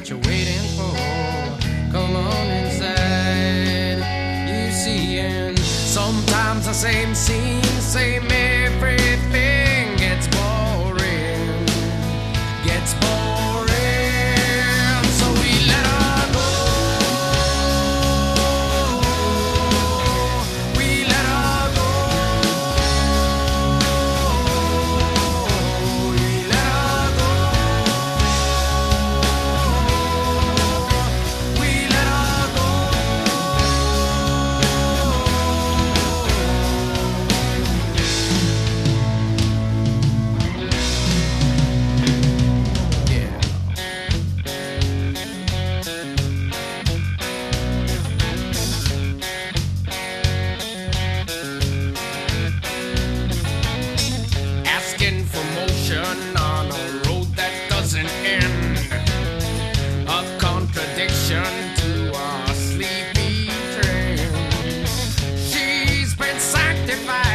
what you're waiting for. Come on inside, you see. And sometimes the same scene, same everything gets boring, gets boring. a road that doesn't end. A contradiction to our sleepy dreams. She's been sanctified.